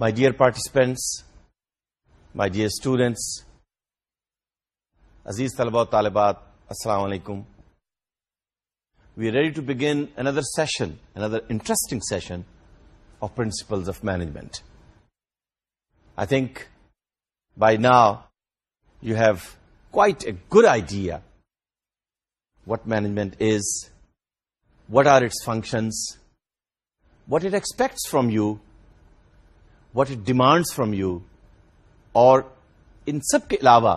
My dear participants my dear students عزیز طلباء و طالبات السلام علیکم we ready to begin another session another interesting session of principles of management I think by now you have quite a good idea what management is what are its functions what it expects from you what it demands from you اور ان سب کے علاوہ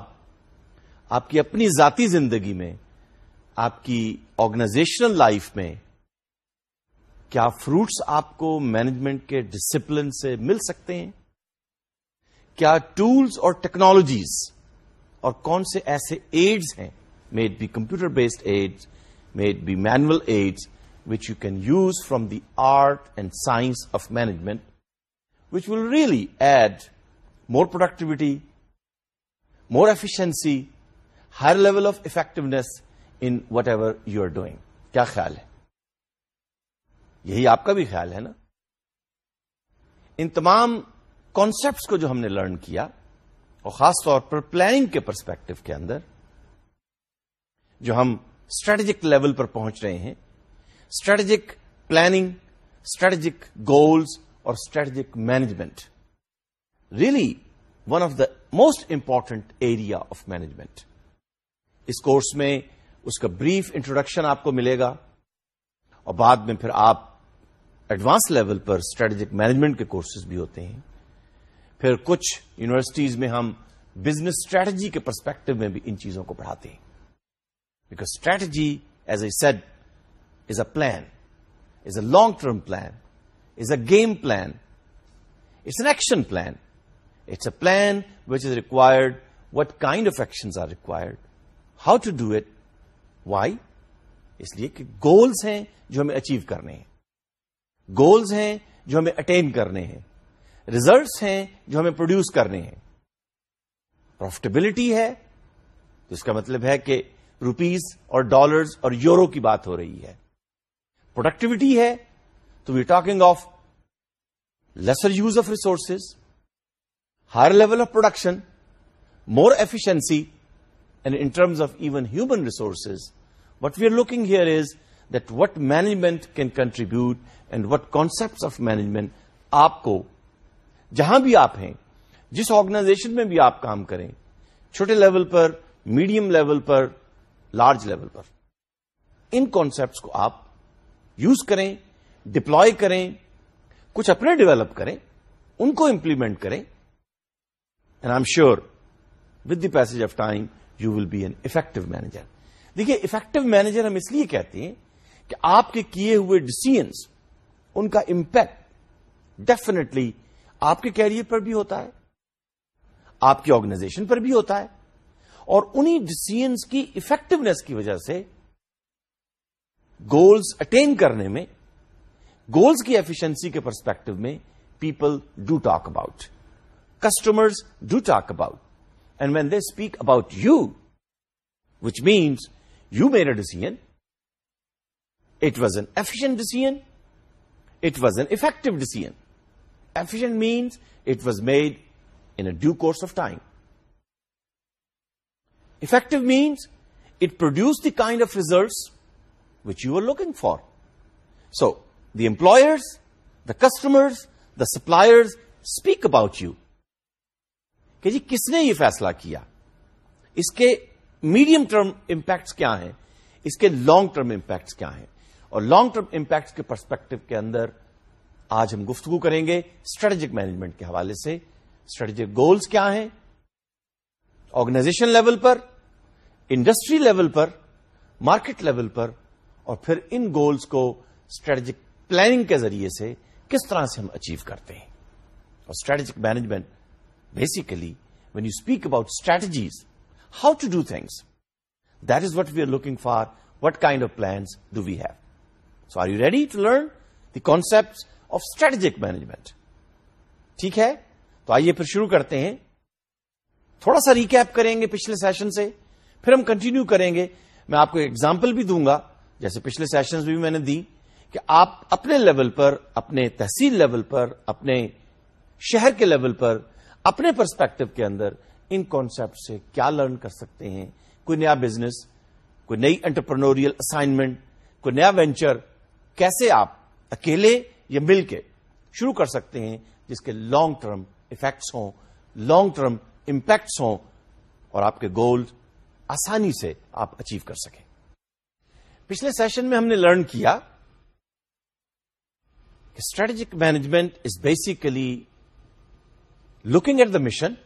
آپ کی اپنی ذاتی زندگی میں آپ کی آرگنائزیشنل لائف میں کیا فروٹس آپ کو مینجمنٹ کے ڈسپلن سے مل سکتے ہیں کیا ٹولس اور ٹیکنالوجیز اور کون سے ایسے ایڈز ہیں made by computer based aids made by manual aids which you can use from the art and science of management which will really add more productivity more efficiency higher level of effectiveness in whatever you are doing کیا خیال ہے یہی آپ کا بھی خیال ہے نا ان تمام کانسپٹس کو جو ہم نے لرن کیا اور خاص طور پر پلاننگ کے پرسپیکٹو کے اندر جو ہم اسٹریٹجک لیول پر پہنچ رہے ہیں اسٹریٹجک پلاننگ اسٹریٹجک گولس اور strategic management really one of the most important area of management us course میں اس کا بریف انٹروڈکشن آپ کو ملے گا اور بعد میں پھر آپ ایڈوانس لیول پر اسٹریٹجک مینجمنٹ کے کورسز بھی ہوتے ہیں پھر کچھ یونیورسٹیز میں ہم بزنس اسٹریٹجی کے پرسپیکٹو میں بھی ان چیزوں کو پڑھاتے ہیں because strategy as I said is a plan is a long term plan a game plan is an action plan it's a plan which is required what kind of action are required how to do it why اس لیے کہ goals ہیں جو ہمیں achieve کرنے ہیں goals ہیں جو ہمیں اٹین کرنے ہیں ریزلٹس ہیں جو ہمیں پروڈیوس کرنے ہیں پروفٹیبلٹی ہے تو اس کا مطلب ہے کہ روپیز اور ڈالرز اور یورو کی بات ہو رہی ہے پروڈکٹیوٹی ہے تو we talking of lesser use of resources higher level of production more efficiency and in terms of even human resources what we are looking here is that what management can contribute and what concept of management آپ کو جہاں بھی آپ ہیں جس organization میں بھی آپ کام کریں چھوٹے لیول پر میڈیم لیول پر لارج لیول پر ان کانسپٹس کو آپ یوز کریں ڈپلوائے کریں کچھ اپنے ڈیولپ کریں ان کو امپلیمنٹ کریں and I am sure with the pace of time you will be an effective manager دیکھیے افیکٹو مینیجر ہم اس لیے کہتے ہیں کہ آپ کے کیے ہوئے ڈسیزنس ان کا امپیکٹ ڈیفینیٹلی آپ کے کیریئر پر بھی ہوتا ہے آپ کی آرگنائزیشن پر بھی ہوتا ہے اور انہیں ڈسیزنس کی افیکٹونیس کی وجہ سے گولز اٹین کرنے میں گولز کی ایفیشنسی کے پرسپیکٹو میں people do talk about customer do talk about and when they speak about you which means you made a decision it was an efficient decision it was an effective decision efficient means it was made in due course of time effective means it produce the kind of results which you are looking for so the employers, the customers the suppliers speak about you کہ جی کس نے یہ فیصلہ کیا اس کے medium term impacts کیا ہیں اس کے لانگ ٹرم امپیکٹس کیا ہیں اور لانگ ٹرم امپیکٹس کے پرسپیکٹو کے اندر آج ہم گفتگو کریں گے اسٹریٹجک مینجمنٹ کے حوالے سے اسٹریٹجک گولس کیا ہیں آرگنائزیشن لیول پر انڈسٹری لیول پر مارکیٹ لیول پر اور پھر ان گولس کو اسٹریٹجک پلاننگ کے ذریعے سے کس طرح سے ہم اچیو کرتے ہیں اور strategic management basically when you speak about strategies how to do things that is what we are looking for what kind of plans do we have so are you ready to learn the concept of strategic management ٹھیک ہے تو آئیے پھر شروع کرتے ہیں تھوڑا سا ریکپ کریں گے پچھلے سیشن سے پھر ہم کنٹینیو کریں گے میں آپ کو ایگزامپل بھی دوں گا جیسے پچھلے سیشن بھی میں نے دی کہ آپ اپنے لیول پر اپنے تحصیل لیول پر اپنے شہر کے لیول پر اپنے پرسپیکٹو کے اندر ان کانسیپٹ سے کیا لرن کر سکتے ہیں کوئی نیا بزنس کوئی نئی انٹرپرنوریل اسائنمنٹ کوئی نیا وینچر کیسے آپ اکیلے یا مل کے شروع کر سکتے ہیں جس کے لانگ ٹرم افیکٹس ہوں لانگ ٹرم امپیکٹس ہوں اور آپ کے گول آسانی سے آپ اچیو کر سکیں پچھلے سیشن میں ہم نے لرن کیا Strategic management is basically looking at the mission,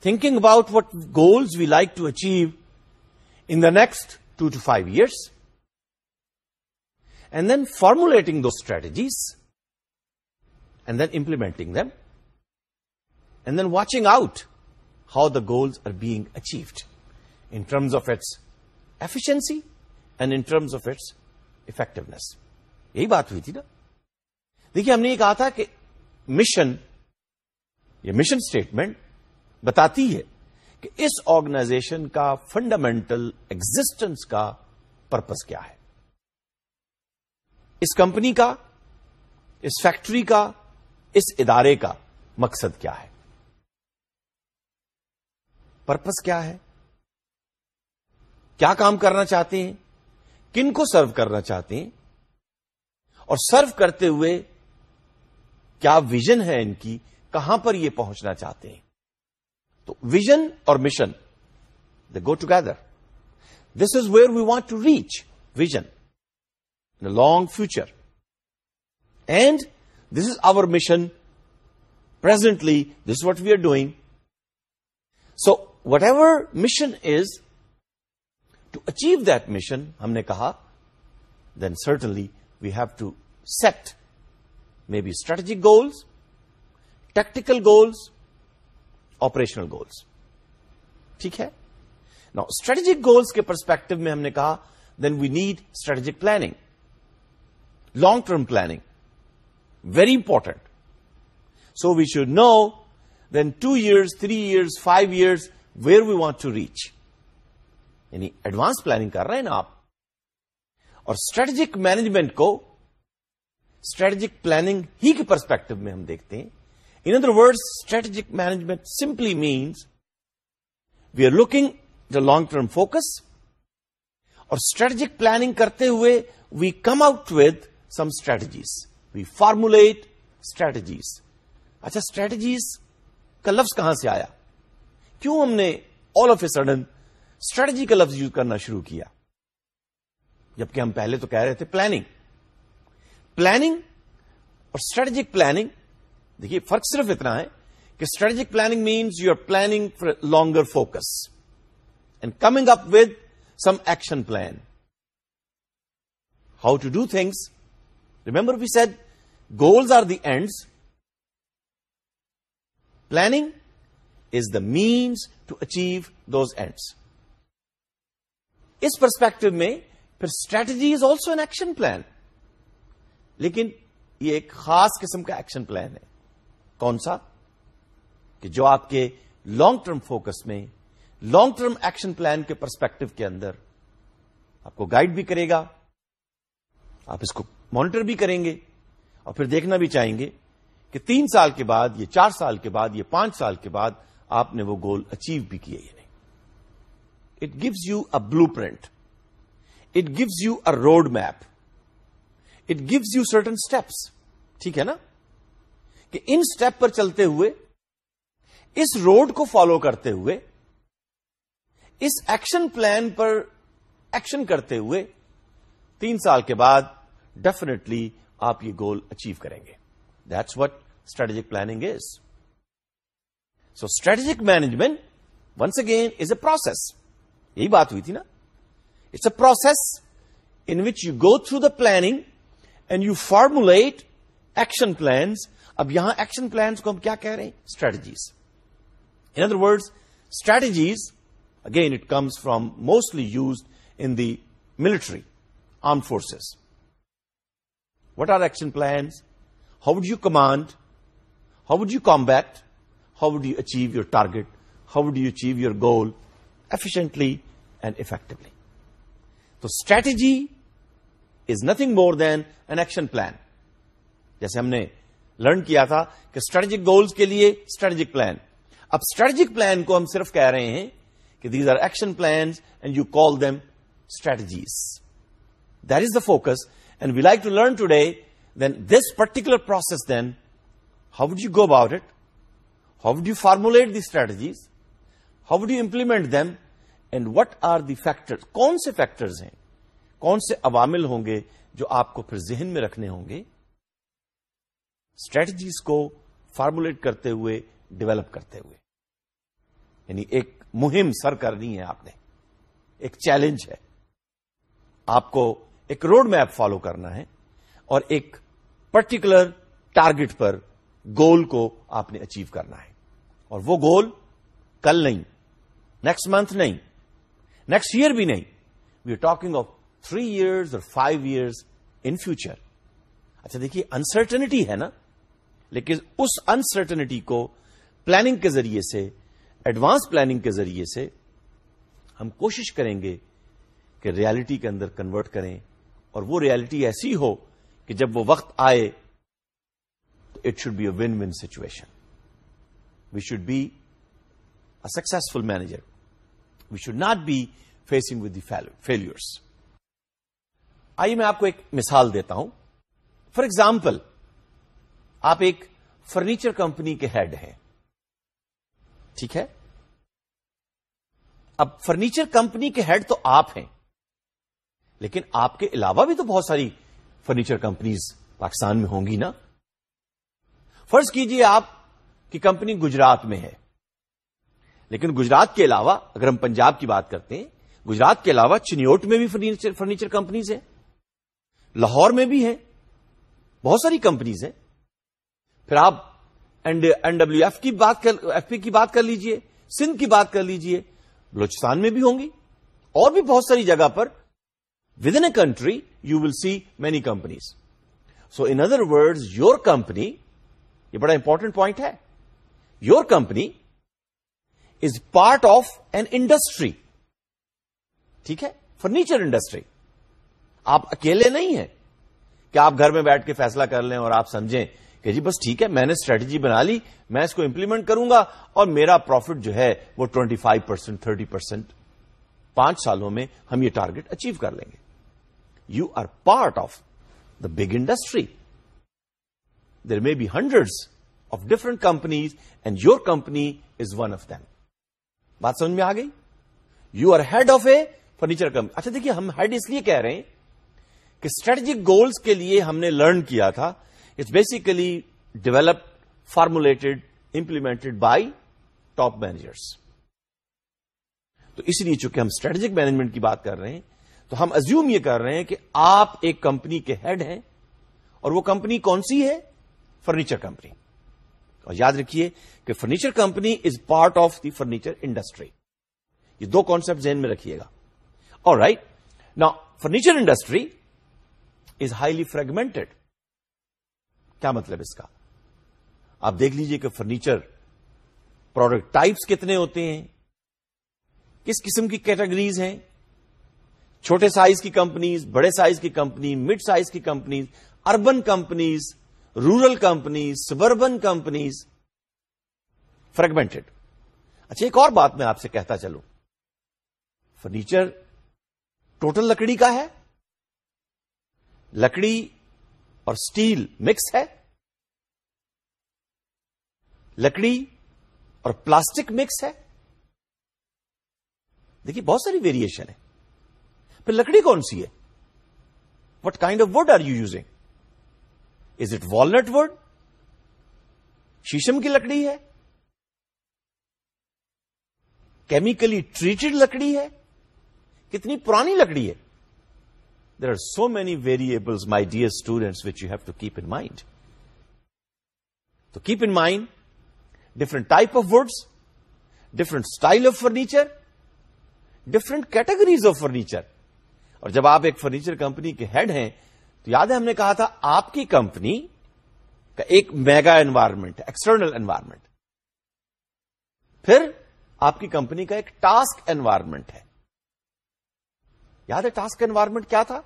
thinking about what goals we like to achieve in the next 2 to 5 years, and then formulating those strategies, and then implementing them, and then watching out how the goals are being achieved in terms of its efficiency and in terms of its effectiveness. یہی بات ہوئی تھی نا دیکھیے ہم نے یہ کہا تھا کہ مشن یہ مشن اسٹیٹمنٹ بتاتی ہے کہ اس آرگنائزیشن کا فنڈامنٹل ایگزٹینس کا پرپز کیا ہے اس کمپنی کا اس فیکٹری کا اس ادارے کا مقصد کیا ہے پرپز کیا ہے کیا کام کرنا چاہتے ہیں کن کو سرو کرنا چاہتے ہیں اور سرو کرتے ہوئے کیا ویژن ہے ان کی کہاں پر یہ پہنچنا چاہتے ہیں تو ویژن اور mission the go together this is where we want to reach vision in long future and this is our mission presently this what we are doing so whatever mission is to achieve that mission ہم نے کہا then certainly we have to set maybe strategic goals tactical goals operational goals ٹھیک ہے نا strategic goals کے perspective میں ہم نے کہا then we need strategic planning long term planning very important so we should know then two years three years five years where we want to reach یعنی advance planning کر رہے ہیں نا آپ اور اسٹریٹجک مینجمنٹ کو اسٹریٹجک پلاننگ ہی کے پرسپیکٹو میں ہم دیکھتے ہیں in other word strategic management simply means we are looking the long term focus اور اسٹریٹجک پلاننگ کرتے ہوئے we come out with some strategies we formulate strategies اچھا اسٹریٹجیز کا لفظ کہاں سے آیا کیوں ہم نے all of a sudden strategy کا لفظ یوز کرنا شروع کیا جبکہ ہم پہلے تو کہہ رہے تھے پلاننگ پلاننگ اور اسٹریٹجک پلاننگ دیکھیے فرق صرف اتنا ہے کہ strategic planning means you are planning for longer focus and coming up with some action plan how to do things remember we said goals are the ends planning is the means to achieve those ends us perspective میں پھر strategy is also an action plan لیکن یہ ایک خاص قسم کا action plan ہے کون سا کہ جو آپ کے لانگ ٹرم فوکس میں لانگ ٹرم ایکشن پلان کے پرسپیکٹو کے اندر آپ کو گائڈ بھی کرے گا آپ اس کو مانیٹر بھی کریں گے اور پھر دیکھنا بھی چاہیں گے کہ تین سال کے بعد یہ چار سال کے بعد یہ پانچ سال کے بعد آپ نے وہ گول اچیو بھی کیا نہیں it gives you a blueprint it gives you a road map it gives you certain steps ٹھیک ہے نا کہ ان اسٹیپ پر چلتے ہوئے اس روڈ کو فالو کرتے ہوئے اس ایکشن پلان پر ایکشن کرتے ہوئے تین سال کے بعد ڈیفینیٹلی آپ یہ گول اچیو کریں گے that's what strategic planning is so strategic management once again is a process یہی بات ہوئی تھی نا it's a process in which you go through the planning and you formulate action plans اب یہاں ایکشن پلانس کو ہم کیا کہہ رہے ہیں strategies in other words strategies again it comes from mostly use in military arm forces what are action plans how do you command how do you comeback how do achieve your target how do achieve your goal efficiently and effectively تو strategy is nothing more than an action plan جیسے ہم نے learn کیا تھا کہ strategic goals کے لیے strategic plan اب اسٹریٹجک پلان کو ہم صرف کہہ رہے ہیں کہ these are action plans and you call them strategies that is the focus and we like to learn today then this particular process then how do go about it how you formulate the strategies how you implement them and what are the factor کون سے factors ہیں کون سے عوامل ہوں گے جو آپ کو پھر ذہن میں رکھنے ہوں گے اسٹریٹجیز کو فارمولیٹ کرتے ہوئے ڈیولپ کرتے ہوئے یعنی ایک مہم سر کرنی ہے آپ نے ایک چیلنج ہے آپ کو ایک روڈ میپ فالو کرنا ہے اور ایک پرٹیکولر ٹارگیٹ پر گول کو آپ نے اچیو کرنا ہے اور وہ گول کل نہیں نیکسٹ منتھ نہیں نیکسٹ ایئر بھی نہیں we are talking of three years اور فائیو ایئرس ان فیوچر اچھا دیکھیے انسرٹنٹی ہے نا لیکن اس انسرٹنٹی کو پلاننگ کے ذریعے سے ایڈوانس پلاننگ کے ذریعے سے ہم کوشش کریں گے کہ ریالٹی کے اندر کنورٹ کریں اور وہ ریالٹی ایسی ہو کہ جب وہ وقت آئے تو it should be a win win situation we should be a successful manager we should not be facing with the failures آئیے میں آپ کو ایک مثال دیتا ہوں فار ایگزامپل آپ ایک فرنیچر کمپنی کے ہیڈ ہیں ٹھیک ہے اب فرنیچر کمپنی کے ہیڈ تو آپ ہیں لیکن آپ کے علاوہ بھی تو بہت ساری فرنیچر کمپنیز پاکستان میں ہوں گی نا فرض کیجئے آپ کی کمپنی گجرات میں ہے لیکن گجرات کے علاوہ اگر ہم پنجاب کی بات کرتے ہیں گجرات کے علاوہ چنیوٹ میں بھی فرنیچر فرنیچر کمپنیز ہیں لاہور میں بھی ہیں بہت ساری کمپنیز ہیں پھر آپ ڈبلو ایف کی بات کر ایف پی کی بات کر لیجیے سندھ کی بات کر لیجیے بلوچستان میں بھی ہوں گی اور بھی بہت ساری جگہ پر within a country you will see many companies so in other word your company یہ بڑا امپورٹنٹ پوائنٹ ہے your company is part of an industry ٹھیک ہے فرنیچر انڈسٹری آپ اکیلے نہیں ہیں کہ آپ گھر میں بیٹھ کے فیصلہ کر لیں اور آپ سمجھیں کہ جی بس ٹھیک ہے میں نے اسٹریٹجی بنا لی میں اس کو امپلیمنٹ کروں گا اور میرا پروفٹ جو ہے وہ twenty five percent thirty percent پانچ سالوں میں ہم یہ ٹارگیٹ اچیو کر لیں گے you are part of the big industry there may be hundred of different companies and your company is one of them بات سمجھ میں آ گئی you are head of a furniture company اچھا دیکھیے ہم ہیڈ اس لیے کہہ رہے ہیں کہ اسٹریٹجک گولس کے لیے ہم نے لرن کیا تھا it's basically develop formulated implemented by top managers تو اس لیے چونکہ ہم اسٹریٹجک مینجمنٹ کی بات کر رہے ہیں تو ہم ازیوم یہ کر رہے ہیں کہ آپ ایک کمپنی کے ہیڈ ہیں اور وہ کمپنی کون سی ہے فرنیچر کمپنی اور یاد رکھیے کہ furniture company is part of the furniture industry یہ دو کانسپٹ ذہن میں رکھیے گا اور رائٹ نا furniture industry is highly fragmented کیا مطلب اس کا آپ دیکھ لیجئے کہ فرنیچر پروڈکٹ ٹائپس کتنے ہوتے ہیں کس قسم کی کیٹیگریز ہیں چھوٹے سائز کی کمپنیز بڑے سائز کی کمپنی مڈ سائز کی companies urban companies rural companies suburban companies fragmented اچھا ایک اور بات میں آپ سے کہتا چلوں فرنیچر ٹوٹل لکڑی کا ہے لکڑی اور اسٹیل مکس ہے لکڑی اور پلاسٹک مکس ہے دیکھیے بہت ساری ویریشن ہے پھر لکڑی کون سی ہے what kind of wood are you using is it walnut wood شیشم کی لکڑی ہے کیمیکلی ٹریٹڈ لکڑی ہے کتنی پرانی لکڑی ہے there are so many variables my dear students which you have to keep in mind تو keep in mind different type of woods different style of furniture different categories of furniture اور جب آپ ایک فرنیچر کمپنی کے head ہیں تو یاد ہے ہم نے کہا تھا آپ کی کمپنی کا ایک میگا انوائرمنٹ ہے ایکسٹرنل انوائرمنٹ پھر آپ کی کمپنی کا ایک ٹاسک انوائرمنٹ ہے یاد ہے ٹاسک انوائرمنٹ کیا تھا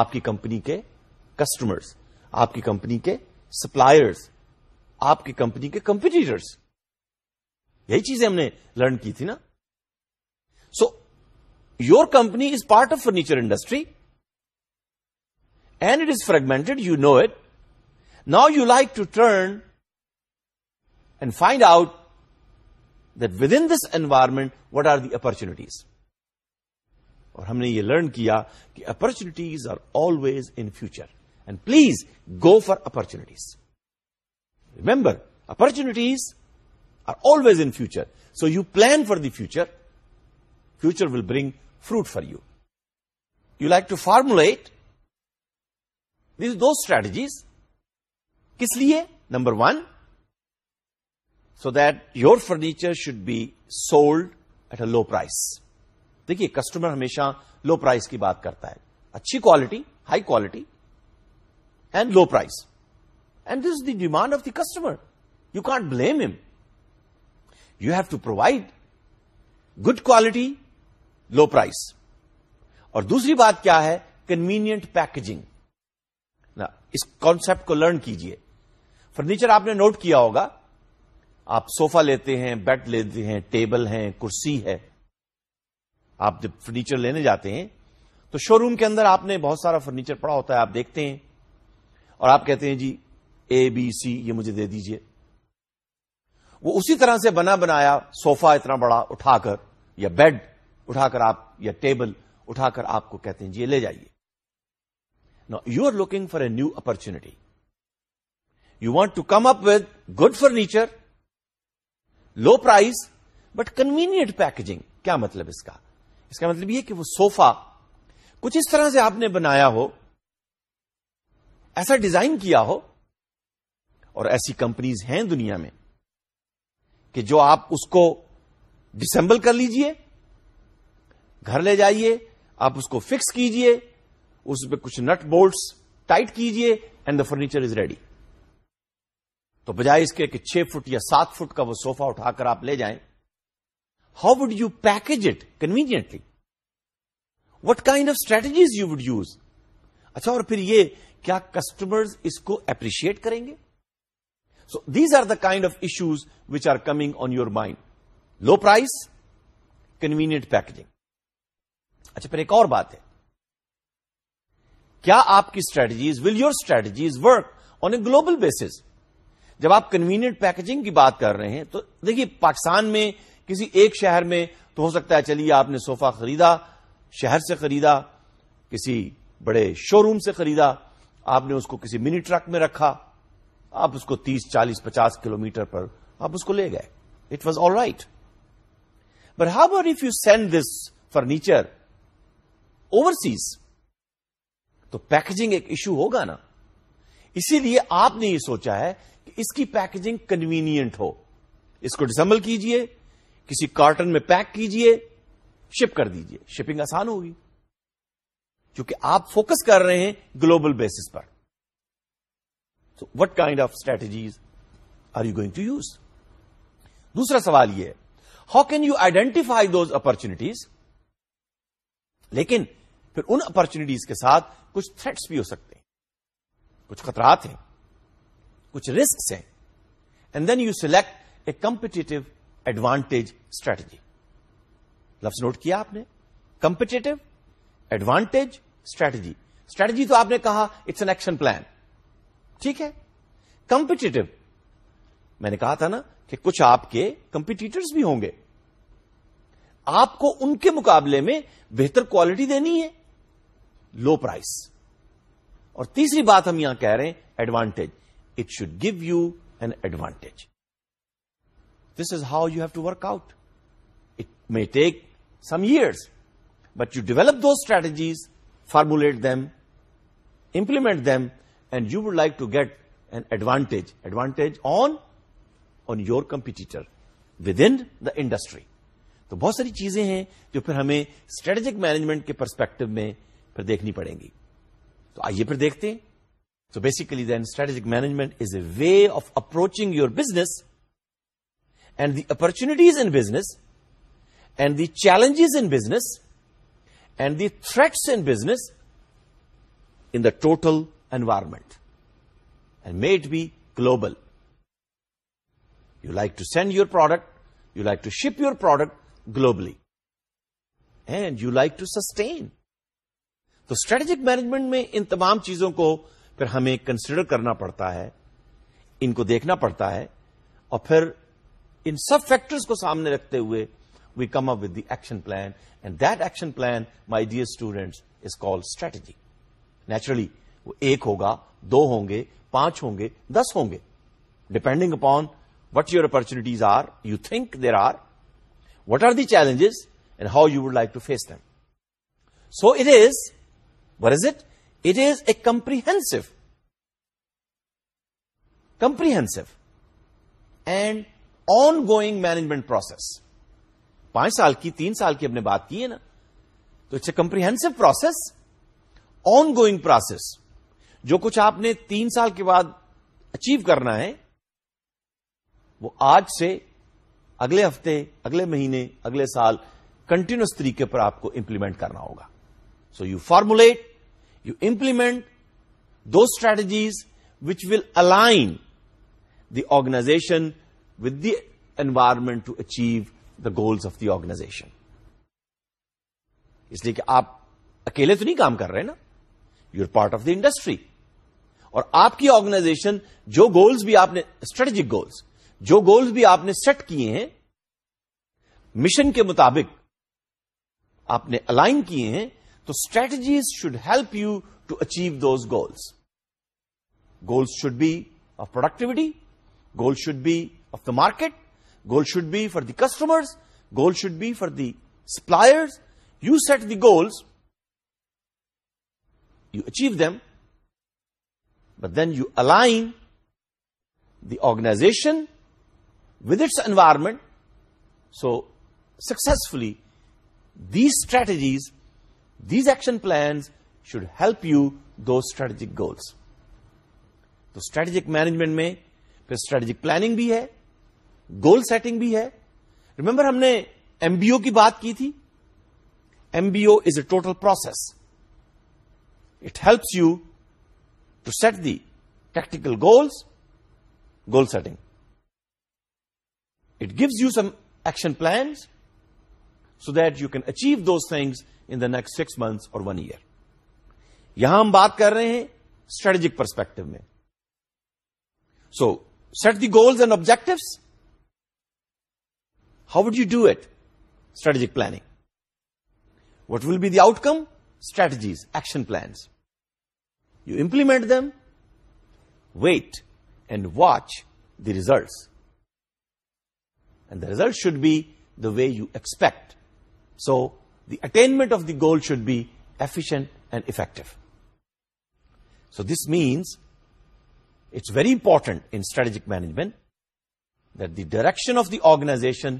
آپ کی کمپنی کے کسٹمرز آپ کی کمپنی کے سپلائرس آپ کی کمپنی کے کمپیٹیٹرس یہی چیزیں ہم نے لرن کی تھی نا so your company is part of furniture industry and it is fragmented you know it now you like to turn and find out that within this environment what are the opportunities اور ہم نے یہ learn کیا کہ opportunities are always in future and please go for opportunities remember opportunities are always in future so you plan for the future future will bring fruit for you you like to formulate these do strategies کس لیے number one so that your furniture should be sold at a low price دیکھیے customer ہمیشہ low price کی بات کرتا ہے اچھی quality high quality and low price and this the demand of the customer you can't blame them you have to provide good quality low price اور دوسری بات کیا ہے کنوینئنٹ پیکجنگ اس کانسپٹ کو لرن کیجئے فرنیچر آپ نے نوٹ کیا ہوگا آپ سوفا لیتے ہیں بیڈ لیتے ہیں ٹیبل ہیں کرسی ہے آپ جب فرنیچر لینے جاتے ہیں تو شو روم کے اندر آپ نے بہت سارا فرنیچر پڑا ہوتا ہے آپ دیکھتے ہیں اور آپ کہتے ہیں جی اے بی سی یہ مجھے دے دیجئے وہ اسی طرح سے بنا بنایا سوفا اتنا بڑا اٹھا کر یا بیڈ اٹھا کر آپ یا ٹیبل اٹھا کر آپ کو کہتے ہیں جی لے جائیے you are looking for a new opportunity. You want to come up with good furniture low price but convenient packaging کیا مطلب اس کا اس کا مطلب یہ کہ وہ سوفا کچھ اس طرح سے آپ نے بنایا ہو ایسا ڈیزائن کیا ہو اور ایسی کمپنیز ہیں دنیا میں کہ جو آپ اس کو ڈسمبل کر لیجئے گھر لے جائیے آپ اس کو فکس کیجئے اس پہ کچھ نٹ بولٹس ٹائٹ کیجئے and the furniture is ready تو بجائے اس کے کہ چھ فٹ یا سات فٹ کا وہ سوفا اٹھا کر آپ لے جائیں how would you package it conveniently what kind of strategies you would use اچھا اور پھر یہ کیا کسٹمر اس کو اپریشیٹ کریں گے so these are the kind of issues which are coming on your mind low price convenient packaging اچھا پھر ایک اور بات ہے کیا آپ کی strategies will your strategies work on a global basis جب آپ کنوینئنٹ پیکجنگ کی بات کر رہے ہیں تو دیکھیے پاکستان میں کسی ایک شہر میں تو ہو سکتا ہے چلیے آپ نے سوفا خریدا شہر سے خریدا کسی بڑے شو روم سے خریدا آپ نے اس کو کسی منی ٹرک میں رکھا آپ اس کو تیس چالیس پچاس کلو پر آپ اس کو لے گئے it was all right but how if you send this furniture overseas تو پیکجنگ ایک ایشو ہوگا نا اسی لیے آپ نے یہ سوچا ہے کہ اس کی پیکجنگ کنوینئنٹ ہو اس کو ڈسمبل کیجئے کسی کارٹن میں پیک کیجئے شپ کر دیجئے شپنگ آسان ہوگی چونکہ آپ فوکس کر رہے ہیں global basis per what kind of strategies are you going to use دوسرا سوال یہ ہے how can you identify those opportunities لیکن پھر ان اپرچونیٹیز کے ساتھ کچھ تھریٹس بھی ہو سکتے ہیں کچھ خطرات ہیں کچھ رسکس ہیں and then you select a competitive advantage strategy لفظ نوٹ کیا آپ نے کمپٹیٹو ایڈوانٹیج اسٹریٹجی اسٹریٹجی تو آپ نے کہا اٹس این ایکشن پلان ٹھیک ہے کمپٹیٹو میں نے کہا تھا نا کہ کچھ آپ کے کمپیٹیٹرس بھی ہوں گے آپ کو ان کے مقابلے میں بہتر کوالٹی دینی ہے لو پرائز اور تیسری بات ہم یہاں کہہ رہے ہیں advantage it should give you an advantage this is how you have to work out it may take some years but you develop the strategies formulate them implement them and you would like to get an advantage advantage on on your competitor with in the industry تو بہت ساری چیزیں ہیں جو پھر ہمیں strategic management کے perspective میں پھر دیکھنی پڑیں گی تو آئیے پھر دیکھتے ہیں تو basically then strategic management is a way of approaching your business and the opportunities in business and the challenges in business and the threats in business in the total environment and may it be global you like to send your product you like to ship your product globally and you like to sustain تو strategic management میں ان تمام چیزوں کو پھر ہمیں consider کرنا پڑتا ہے ان کو دیکھنا پڑتا ہے اور پھر ان سب فیکٹرز کو سامنے رکھتے ہوئے we come up with the action plan and that action plan my dear students is call strategy naturally وہ ایک ہوگا دو ہوں گے پانچ ہوں گے دس ہوں گے depending upon what your opportunities are you think there are what are the challenges and how you would like to face them so it is comprehensive comprehensive and ongoing management process پانچ سال کی تین سال کی ہم نے بات کی ہے نا تو it's a comprehensive process ongoing process جو کچھ آپ نے تین سال کے بعد اچیو کرنا ہے وہ آج سے اگلے ہفتے اگلے مہینے اگلے سال کنٹینیوس طریقے پر آپ کو امپلیمنٹ کرنا ہوگا so you formulate you implement the strategies which will align the organization with the environment to achieve the goals of the organization اس لیے کہ آپ اکیلے تو نہیں کام کر رہے نا you are part of the industry اور آپ کی آرگنائزیشن جو گولز بھی آپ نے اسٹریٹجک گولس جو گولز بھی آپ نے سیٹ کیے ہیں مشن کے مطابق آپ نے الائن کیے ہیں So strategies should help you to achieve those goals. Goals should be of productivity. Goals should be of the market. Goals should be for the customers. Goals should be for the suppliers. You set the goals. You achieve them. But then you align the organization with its environment. So successfully, these strategies these action plans should help you to strategic goals تو strategic management میں پھر strategic planning بھی ہے goal setting بھی ہے remember ہم نے M B او کی بات کی تھی M B O is a total process it helps you to set the tactical goals goal setting it gives you some action plans so that you can achieve those things in the next six months or one year یہاں ہم بات کر رہے ہیں strategic perspective میں so set the goals and objective how would you do it strategic planning what will be the outcome strategies action plans you implement them wait and watch the results and the result should be the way you expect so the attainment of the goal should be efficient and effective so this means it's very important in strategic management direction of the organization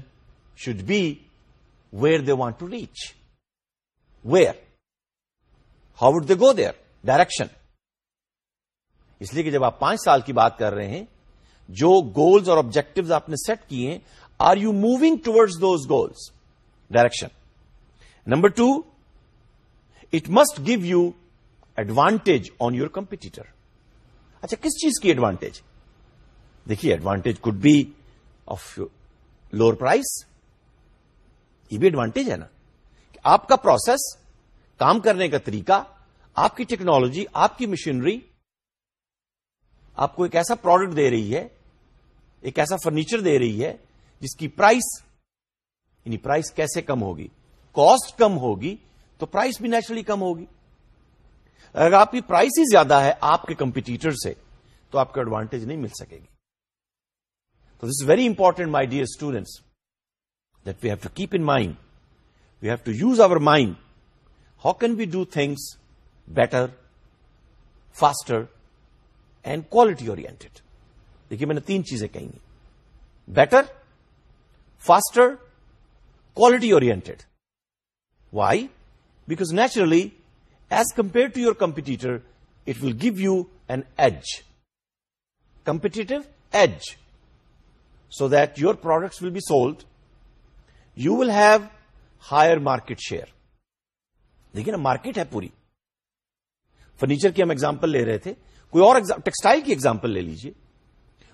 should be where they want to reach where how would they go there direction اس لیے کہ جب آپ پانچ سال کی بات کر رہے ہیں جو گولز اور آبجیکٹو آپ نے سیٹ کیے ہیں are you moving towards those goals direction number two it must give you advantage on your competitor اچھا کس چیز کی ایڈوانٹیج دیکھیے advantage could be of lower price یہ بھی ایڈوانٹیج ہے نا کہ آپ کا پروسیس کام کرنے کا طریقہ آپ کی ٹیکنالوجی آپ کی مشینری آپ کو ایک ایسا پروڈکٹ دے رہی ہے ایک ایسا فرنیچر دے رہی ہے جس کی پرائس یعنی پرائس کیسے کم ہوگی کاسٹ کم ہوگی تو پرائس بھی نیچرلی کم ہوگی اگر آپ کی پرائس ہی زیادہ ہے آپ کے کمپیٹیٹر سے تو آپ کو ایڈوانٹیج نہیں مل سکے گی تو this very important my dear students that we have to keep in mind we have to use our mind how can we do things better faster and quality oriented دیکھیے میں نے تین چیزیں کہیں گی better faster quality oriented why Because naturally as compare to your competitor it will give you an edge Competitive edge so that your products will be sold you will have higher market share دیکھیے نا market ہے پوری furniture کی ہم example لے رہے تھے کوئی اور ٹیکسٹائل کی ایگزامپل لے لیجیے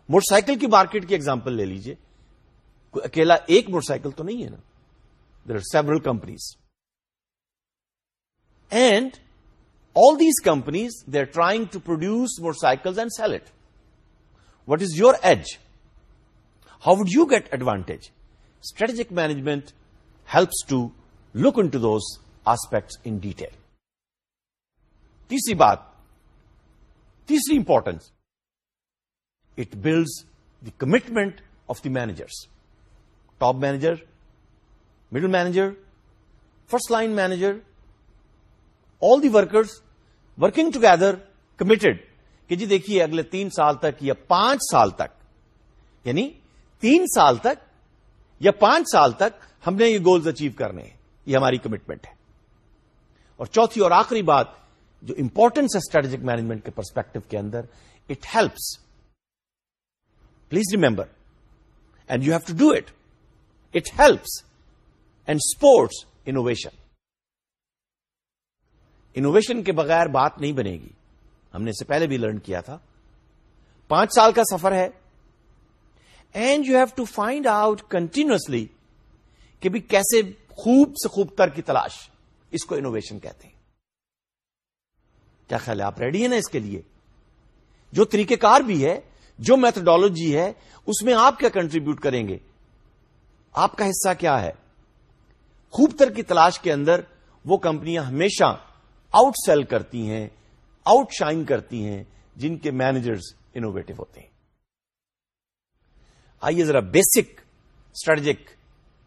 موٹر سائیکل کی مارکیٹ کی ایگزامپل لے لیجیے کوئی اکیلا ایک موٹر سائیکل تو نہیں ہے نا there are several companies and all these companies they are trying to produce more cycles and sell it what is your edge how would you get advantage strategic management helps to look into those aspects in detail تیسری بات تیسری importance it builds the commitment of the managers top manager middle manager first line manager all the workers working together committed کہ جی دیکھیے اگلے تین سال تک یا پانچ سال تک یعنی تین سال تک یا پانچ سال تک ہم نے یہ گولز اچیو کرنے ہیں یہ ہماری کمٹمنٹ ہے اور چوتھی اور آخری بات جو امپورٹنس ہے اسٹریٹجک مینجمنٹ کے پرسپیکٹو کے اندر it helps please remember and you have to do it it helps and supports innovation innovation کے بغیر بات نہیں بنے گی ہم نے اس سے پہلے بھی لرن کیا تھا پانچ سال کا سفر ہے and you have to find out continuously کہ بھی کیسے خوب سے خوب تر کی تلاش اس کو انوویشن کہتے ہیں کیا خیال ہے آپ ریڈی ہیں نا اس کے لیے جو طریقہ کار بھی ہے جو میتھڈالوجی ہے اس میں آپ کیا کنٹریبیوٹ کریں گے آپ کا حصہ کیا ہے خوب تر کی تلاش کے اندر وہ کمپنیاں ہمیشہ آؤٹ سیل کرتی ہیں آؤٹ شائن کرتی ہیں جن کے مینیجرز انوویٹو ہوتے ہیں آئیے ذرا بیسک اسٹریٹجک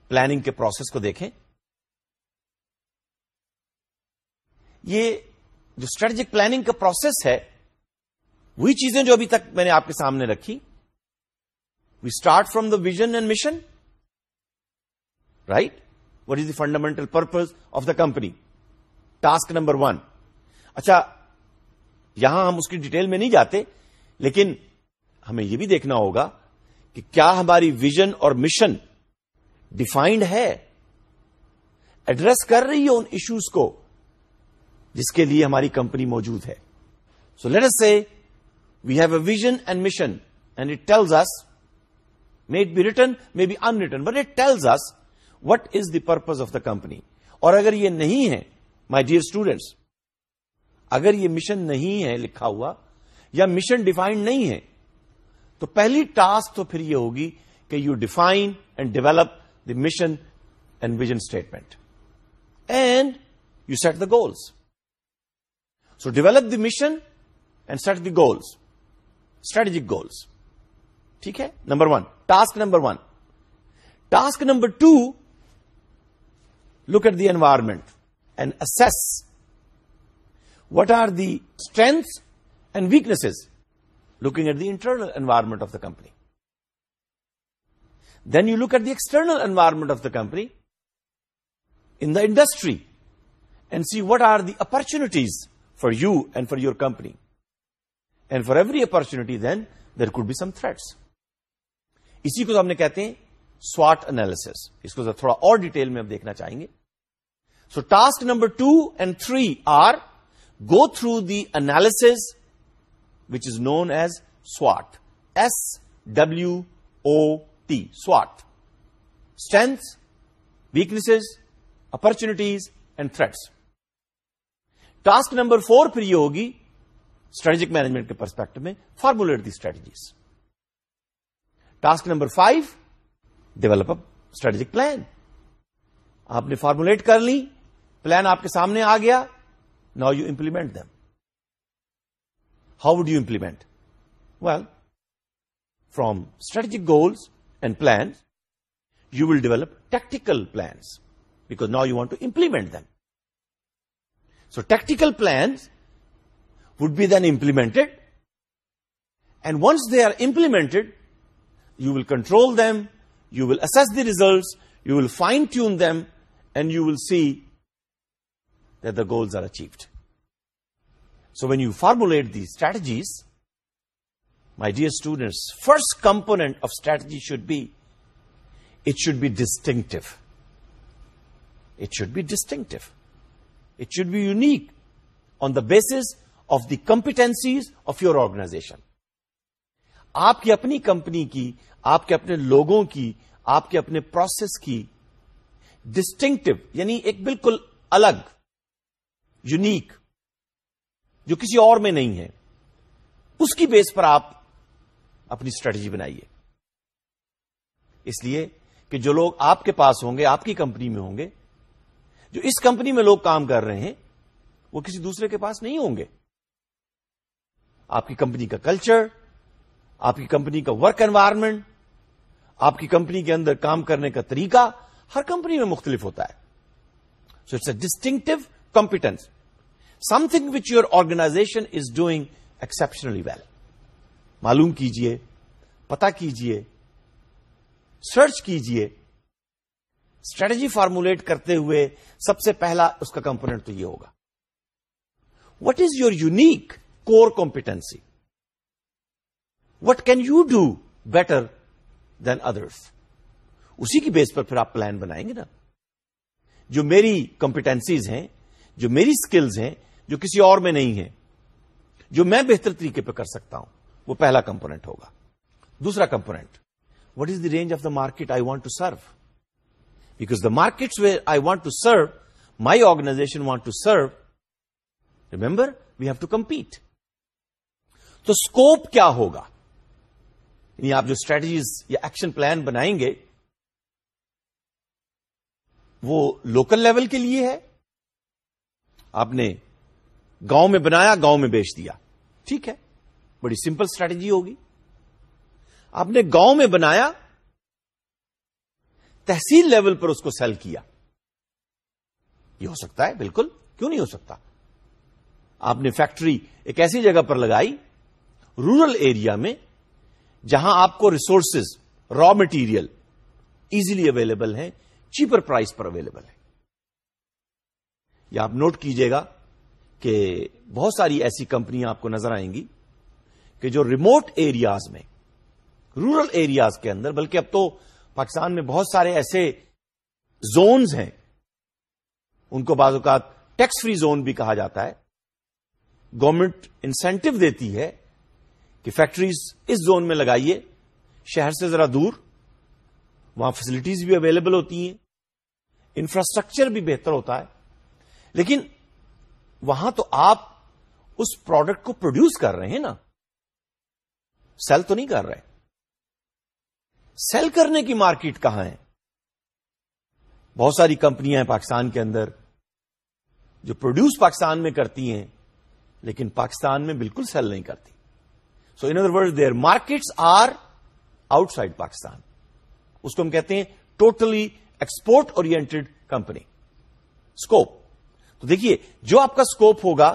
پلاننگ کے پروسیس کو دیکھیں یہ جو اسٹریٹجک پلاننگ کا پروسیس ہے وہی چیزیں جو ابھی تک میں نے آپ کے سامنے رکھی we start from the vision and mission right what is the fundamental purpose of the company task number one اچھا یہاں ہم اس کی ڈیٹیل میں نہیں جاتے لیکن ہمیں یہ بھی دیکھنا ہوگا کہ کیا ہماری ویژن اور مشن ڈیفائنڈ ہے ایڈریس کر رہی ہے ان ایشوز کو جس کے لیے ہماری کمپنی موجود ہے so let say we have a vision and mission and it tells us may it be written may be unwritten but it tells us what is the purpose of the company اور اگر یہ نہیں ہے my dear students اگر یہ mission نہیں ہے لکھا ہوا یا مشن ڈیفائنڈ نہیں ہے تو پہلی ٹاسک تو پھر یہ ہوگی کہ you define and develop the mission and vision statement and you set the goals so develop the mission and set the goals strategic goals ٹھیک ہے number one task number one task number two look at the environment what are the strengths and weaknesses looking at the internal environment of the company then you look at the external environment of the company in the industry and see what are the opportunities for you and for your company and for every opportunity then there could be some threats اسی کو تو ہم نے کہتے ہیں سواٹ analysis اس کو تھوڑا اور ڈیٹیل میں ہم دیکھنا چاہیں گے so task number two and three are go through the analysis which is known as سواٹ S W O T سواٹ strength weaknesses opportunities and threats task number four پھر یہ ہوگی اسٹریٹجک مینجمنٹ کے پرسپیکٹو میں formulate the strategies task number five develop up strategic plan آپ نے formulate کر لی plan آپ کے سامنے آ گیا now you implement them how would you implement well from strategic goals and plans you will develop tactical plans because now you want to implement them so tactical plans would be then implemented and once they are implemented you will control them you will the results you will fine tune them and you will see that the goals are achieved. So when you formulate these strategies, my dear students, first component of strategy should be, it should be distinctive. It should be distinctive. It should be unique on the basis of the competencies of your organization. آپ کی اپنی company کی آپ کے اپنے لوگوں کی آپ کے اپنے پروسیس کی ڈسٹنکٹو یعنی ایک بالکل الگ یونیک جو کسی اور میں نہیں ہے اس کی بیس پر آپ اپنی اسٹریٹجی بنائیے اس لیے کہ جو لوگ آپ کے پاس ہوں گے آپ کی کمپنی میں ہوں گے جو اس کمپنی میں لوگ کام کر رہے ہیں وہ کسی دوسرے کے پاس نہیں ہوں گے آپ کی کمپنی کا کلچر آپ کی کمپنی کا ورک انوائرمنٹ آپ کی کمپنی کے اندر کام کرنے کا طریقہ ہر کمپنی میں مختلف ہوتا ہے so it's a distinctive competence something which your organization is doing exceptionally well معلوم کیجئے پتا کیجئے سرچ کیجئے اسٹریٹجی فارمولیٹ کرتے ہوئے سب سے پہلا اس کا کمپونیٹ تو یہ ہوگا what is your unique core competency what can you do better than others اسی کی بیس پر پھر آپ پلان بنائیں گے نا جو میری کمپیٹنسیز ہیں جو میری سکلز ہیں جو کسی اور میں نہیں ہے جو میں بہتر طریقے پہ کر سکتا ہوں وہ پہلا کمپونیٹ ہوگا دوسرا component what is the range of the market I want to serve because the market where I want to serve my organization want to serve remember we have to compete تو scope کیا ہوگا یعنی آپ جو strategies یا action plan بنائیں گے وہ لوکل لیول کے لیے ہے آپ نے گاؤں میں بنایا گاؤں میں بیچ دیا ٹھیک ہے بڑی سمپل اسٹریٹجی ہوگی آپ نے گاؤں میں بنایا تحصیل لیول پر اس کو سیل کیا یہ ہو سکتا ہے بالکل کیوں نہیں ہو سکتا آپ نے فیکٹری ایک ایسی جگہ پر لگائی رورل ایریا میں جہاں آپ کو resources raw material easily available ہیں چیپر پرائز پر اویلیبل ہے یا آپ نوٹ کیجئے گا کہ بہت ساری ایسی کمپنیاں آپ کو نظر آئیں گی کہ جو ریموٹ ایریاز میں رورل ایریاز کے اندر بلکہ اب تو پاکستان میں بہت سارے ایسے زونز ہیں ان کو بعض اوقات ٹیکس فری زون بھی کہا جاتا ہے گورنمنٹ انسینٹو دیتی ہے کہ فیکٹریز اس زون میں لگائیے شہر سے ذرا دور وہاں فیسلٹیز بھی اویلیبل ہوتی ہیں انفراسٹرکچر بھی بہتر ہوتا ہے لیکن وہاں تو آپ اس پروڈکٹ کو پروڈیوس کر رہے ہیں نا سیل تو نہیں کر رہے سیل کرنے کی مارکیٹ کہاں ہے بہت ساری کمپنیاں ہیں پاکستان کے اندر جو پروڈیوس پاکستان میں کرتی ہیں لیکن پاکستان میں بالکل سیل نہیں کرتی so in other world there markets are outside Pakistan اس کو ہم کہتے ہیں ٹوٹلی ایکسپورٹ کمپنی اسکوپ تو دیکھیے جو آپ کا اسکوپ ہوگا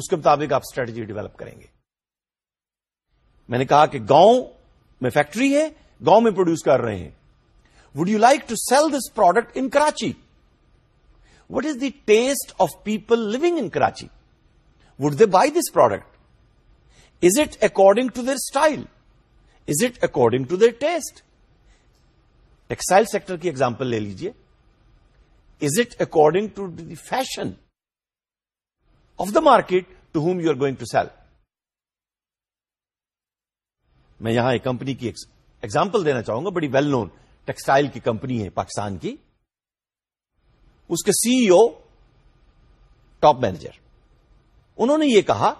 اس کے مطابق آپ اسٹریٹجی ڈیولپ کریں گے میں نے کہا کہ گاؤں میں فیکٹری ہے گاؤں میں پروڈیوس کر رہے ہیں would you like to sell this product in Karachi what is the taste of people لوگ in Karachi would they buy this product is it according to their style is it according to their taste textile sector کی example لے لیجیے ding to the fashion of the market to whom you are going to sell میں یہاں ایک company کی example دینا چاہوں گا بڑی ویل نون ٹیکسٹائل کی کمپنی ہے پاکستان کی اس کے سی او ٹاپ مینیجر انہوں نے یہ کہا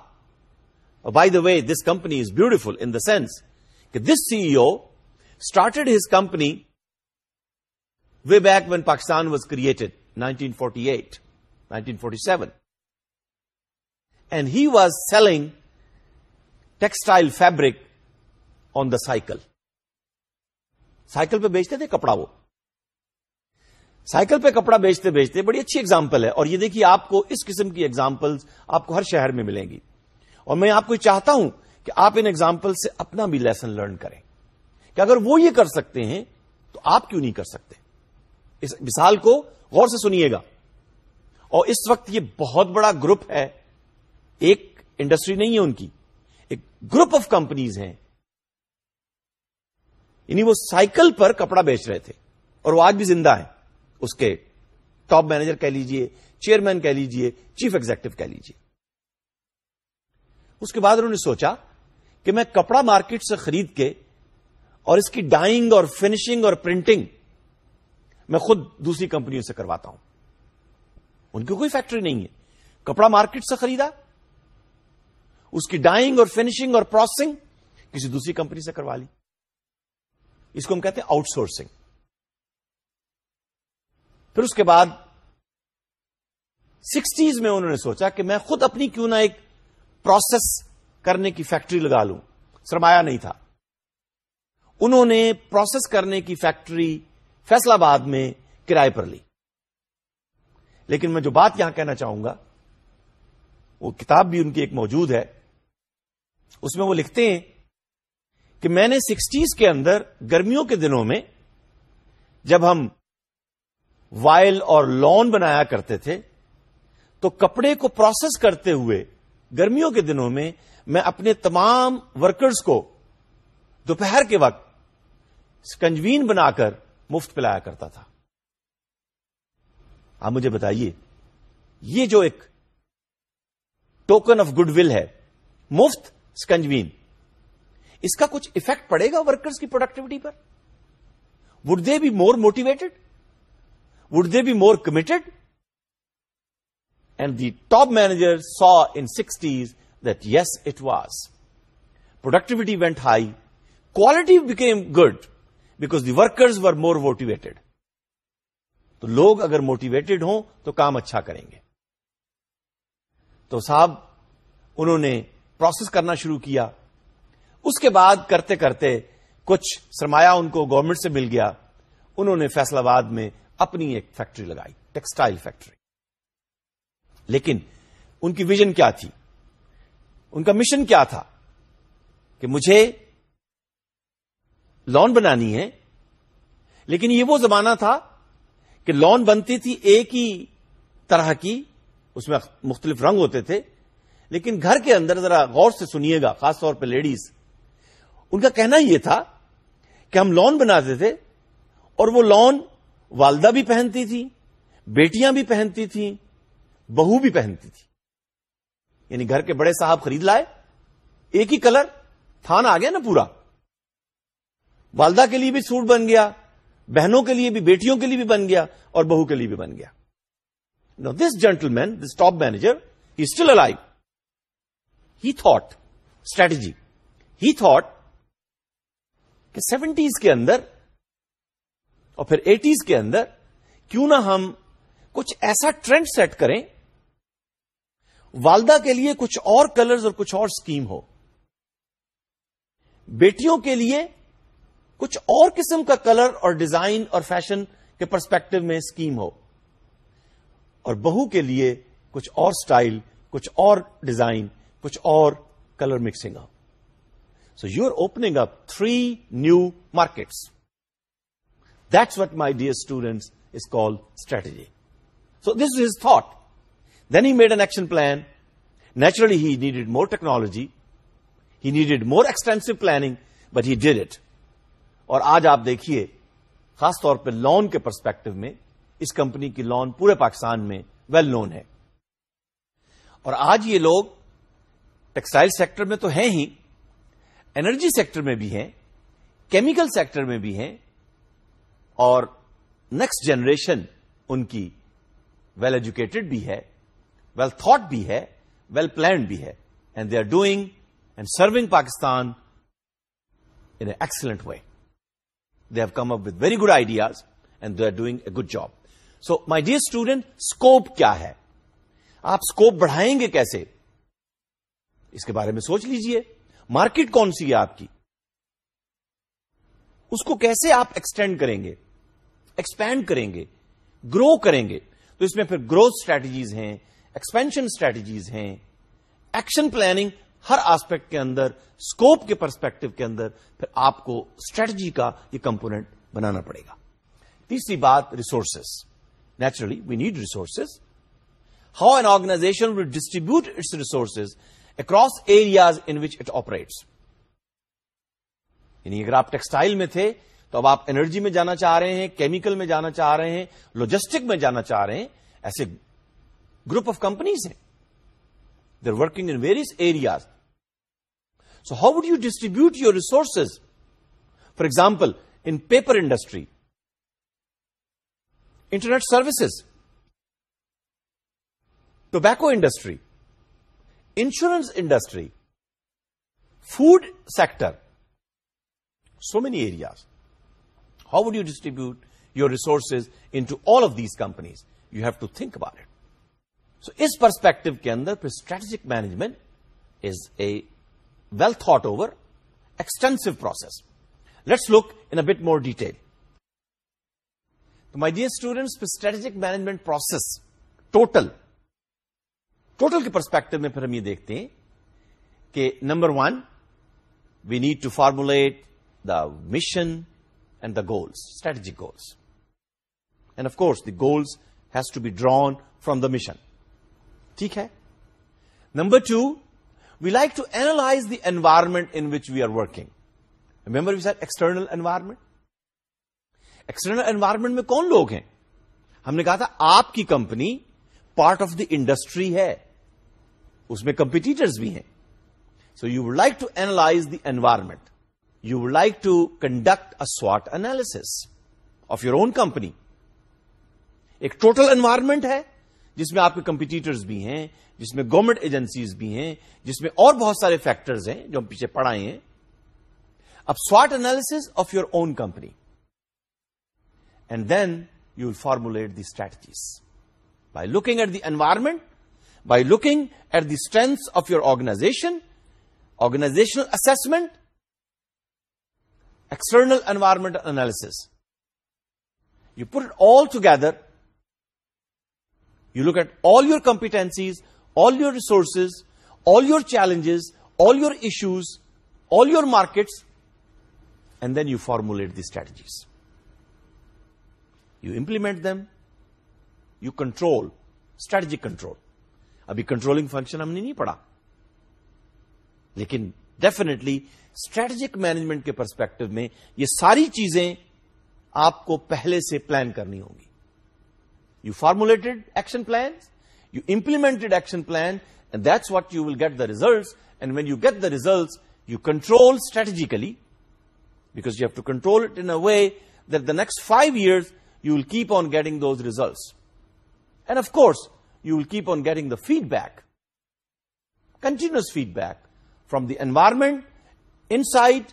by the way this company is beautiful in the sense کہ this CEO start his company way back when Pakistan was created, nineteen forty eight nineteen forty seven and he was selling textile fabric on the cycle cycle پہ بیچتے تھے کپڑا وہ cycle پہ کپڑا بیچتے بیچتے بڑی اچھی ایگزامپل ہے اور یہ دیکھیے آپ کو اس قسم کی ایگزامپل آپ کو ہر شہر میں ملیں گی اور میں آپ کو چاہتا ہوں کہ آپ ان ایگزامپل سے اپنا بھی لیسن لرن کریں کہ اگر وہ یہ کر سکتے ہیں تو آپ کیوں نہیں کر سکتے اس مثال کو غور سے سنیے گا اور اس وقت یہ بہت بڑا گروپ ہے ایک انڈسٹری نہیں ہے ان کی ایک گروپ آف کمپنیز ہیں یعنی وہ سائیکل پر کپڑا بیچ رہے تھے اور وہ آج بھی زندہ ہیں اس کے ٹاپ مینیجر کہہ لیجئے چیئرمین کہہ لیجئے چیف ایگزیکٹو کہہ لیجئے اس کے بعد انہوں نے سوچا کہ میں کپڑا مارکیٹ سے خرید کے اور اس کی ڈائنگ اور فنشنگ اور پرنٹنگ میں خود دوسری کمپنیوں سے کرواتا ہوں ان کی کوئی فیکٹری نہیں ہے کپڑا مارکیٹ سے خریدا اس کی ڈائنگ اور فنشنگ اور پروسیسنگ کسی دوسری کمپنی سے کروا لی اس کو ہم کہتے ہیں آؤٹ سورسنگ پھر اس کے بعد سکسٹیز میں انہوں نے سوچا کہ میں خود اپنی کیوں نہ ایک پروسیس کرنے کی فیکٹری لگا لوں سرمایہ نہیں تھا انہوں نے پروسیس کرنے کی فیکٹری آباد میں کرائے پر لی لیکن میں جو بات یہاں کہنا چاہوں گا وہ کتاب بھی ان کی ایک موجود ہے اس میں وہ لکھتے ہیں کہ میں نے سکسٹیز کے اندر گرمیوں کے دنوں میں جب ہم وائل اور لون بنایا کرتے تھے تو کپڑے کو پروسیس کرتے ہوئے گرمیوں کے دنوں میں میں اپنے تمام ورکرز کو دوپہر کے وقت کنجوین بنا کر مفت پلایا کرتا تھا آپ مجھے بتائیے یہ جو ایک ٹوکن آف گڈ ول ہے مفت اسکنجوین اس کا کچھ افیکٹ پڑے گا ورکرز کی productivity per would they be more motivated would they be more committed and the top manager saw in sixties that yes it was productivity went high quality became good because the workers were more motivated تو لوگ اگر motivated ہوں تو کام اچھا کریں گے تو صاحب انہوں نے پروسیس کرنا شروع کیا اس کے بعد کرتے کرتے کچھ سرمایہ ان کو گورنمنٹ سے مل گیا انہوں نے فیصلہ باد میں اپنی ایک فیکٹری لگائی ٹیکسٹائل فیکٹری لیکن ان کی ویژن کیا تھی ان کا مشن کیا تھا کہ مجھے لون بنانی ہے لیکن یہ وہ زمانہ تھا کہ لون بنتی تھی ایک ہی طرح کی اس میں مختلف رنگ ہوتے تھے لیکن گھر کے اندر ذرا غور سے سنیے گا خاص طور پہ لیڈیز ان کا کہنا یہ تھا کہ ہم لون بناتے تھے اور وہ لون والدہ بھی پہنتی تھی بیٹیاں بھی پہنتی تھیں بہو بھی پہنتی تھی یعنی گھر کے بڑے صاحب خرید لائے ایک ہی کلر تھان آ گیا نا پورا والدہ کے لیے بھی سوٹ بن گیا بہنوں کے لیے بھی بیٹیوں کے لیے بھی بن گیا اور بہو کے لیے بھی بن گیا now this gentleman this top manager still he thought strategy he کہ سیونٹیز کے اندر اور پھر ایٹیز کے اندر کیوں نہ ہم کچھ ایسا ٹرینڈ سیٹ کریں والدہ کے لیے کچھ اور کلرز اور کچھ اور سکیم ہو بیٹیوں کے لیے کچھ اور قسم کا کلر اور ڈیزائن اور فیشن کے پرسپیکٹو میں اسکیم ہو اور بہو کے لیے کچھ اور سٹائل کچھ اور ڈیزائن کچھ اور colour mixing who so you are opening up three new markets that's what my dear students is call strategy so this is thought then he made an action plan naturally he needed more technology he needed more extensive planning but he did it اور آج آپ دیکھیے خاص طور پہ lawn کے perspective میں اس کمپنی کی لون پورے پاکستان میں ویل نون ہے اور آج یہ لوگ ٹیکسٹائل سیکٹر میں تو ہیں ہی انرجی سیکٹر میں بھی ہیں کیمیکل سیکٹر میں بھی ہیں اور نیکسٹ جنریشن ان کی ویل ایجوکیٹڈ بھی ہے ویل تھاٹ بھی ہے ویل پلانڈ بھی ہے and they are doing and serving Pakistan in excellent way have come up with very good ideas and they are doing a good job so my dear student scope کیا ہے آپ scope بڑھائیں گے کیسے اس کے بارے میں سوچ لیجئے مارکیٹ کون سی ہے آپ کی اس کو کیسے آپ ایکسٹینڈ کریں گے ایکسپینڈ کریں گے گرو کریں گے تو اس میں پھر گروتھ اسٹریٹجیز ہیں ایکسپینشن اسٹریٹجیز ہیں ایکشن پلاننگ ہر آسپیکٹ کے اندر اسکوپ کے پرسپیکٹو کے اندر پھر آپ کو اسٹریٹجی کا یہ کمپونیٹ بنانا پڑے گا تیسری بات resources naturally we need resources how an organisation will distribute its resources across areas in which it operates یعنی اگر آپ ٹیکسٹائل میں تھے تو اب آپ انرجی میں جانا چاہ رہے ہیں کیمیکل میں جانا چاہ رہے ہیں لوجسٹک میں جانا چاہ رہے ہیں ایسے گروپ آف کمپنیز ہیں They're working in various areas. So how would you distribute your resources? For example, in paper industry, internet services, tobacco industry, insurance industry, food sector, so many areas. How would you distribute your resources into all of these companies? You have to think about it. So us perspective کے اندر پھر strategic management is a well thought over extensive process let's look in bit more detail تو my dear students پھر strategic management process total total کے perspective میں پھر ہم یہ دیکھتے ہیں کہ number one we need to formulate the mission and the goals strategic goals and of course the goals has to be drawn from the mission ٹھیک ہے number two we like to analyse the environment in which we are working remember we sir external environment external environment میں کون لوگ ہیں ہم نے کہا تھا آپ کی company part of the industry ہے اس میں کمپیٹیٹرس بھی ہیں so you would like to analyse the environment you would like to conduct a suit analysis of your own company ایک ٹوٹل انوائرمنٹ ہے جس میں آپ کے کمپیٹیٹرز بھی ہیں جس میں گورنمنٹ ایجنسیز بھی ہیں جس میں اور بہت سارے فیکٹرز ہیں جو ہم پیچھے پڑھائے ہیں اب SWOT analysis of your own company and then you will formulate the strategies by looking at the environment by looking at the strength of your organisation organisational assessment external environment analysis you put all together you look at all your competencies all your resources all your challenges all your issues all your markets and then you formulate the strategies you implement them you control strategic control ابھی controlling function ہم نے نہیں پڑا لیکن definitely strategic management کے perspective میں یہ ساری چیزیں آپ کو پہلے سے پلان کرنی ہوں گی You formulated action plans, you implemented action plan, and that's what you will get the results. And when you get the results, you control strategically, because you have to control it in a way that the next 5 years you will keep on getting those results. And of course, you will keep on getting the feedback, continuous feedback from the environment, inside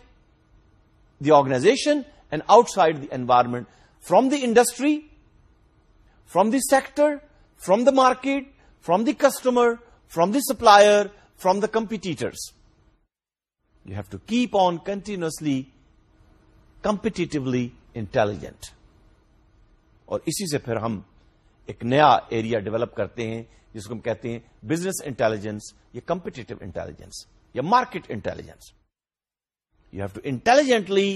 the organization and outside the environment, from the industry from the sector from the market from the customer from the supplier from the competitors you have to keep on continuously competitively intelligent اور اسی سے پھر ہم ایک نیا area develop کرتے ہیں جس کو ہم کہتے ہیں بزنس انٹیلیجنس یا کمپیٹیٹو انٹیلیجنس یا market intelligence you have to intelligently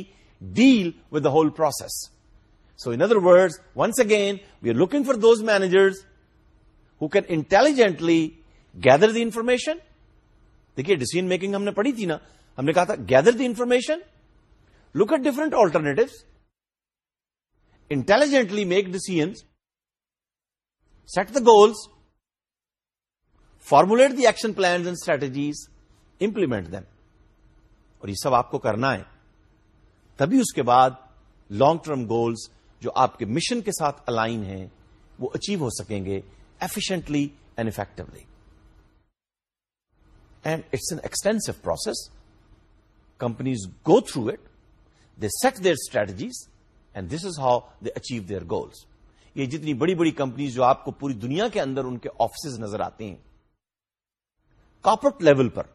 deal with the whole process in other words once again we are looking for those managers who can intelligently gather the information دیکھیے decision making ہم نے پڑھی تھی نا ہم نے کہا تھا gather the information look at different alternatives intelligently make decision set the goals formulate the action plans and strategies implement دم اور یہ سب آپ کو کرنا ہے تبھی اس کے بعد لانگ ٹرم گولس جو آپ کے مشن کے ساتھ الائن ہیں وہ اچیو ہو سکیں گے efficiently and effectively and it's an extensive process companies go through it they set their strategies and this is how they achieve their goals یہ جتنی بڑی بڑی کمپنیز جو آپ کو پوری دنیا کے اندر ان کے آفسز نظر آتے ہیں کارپوریٹ لیول پر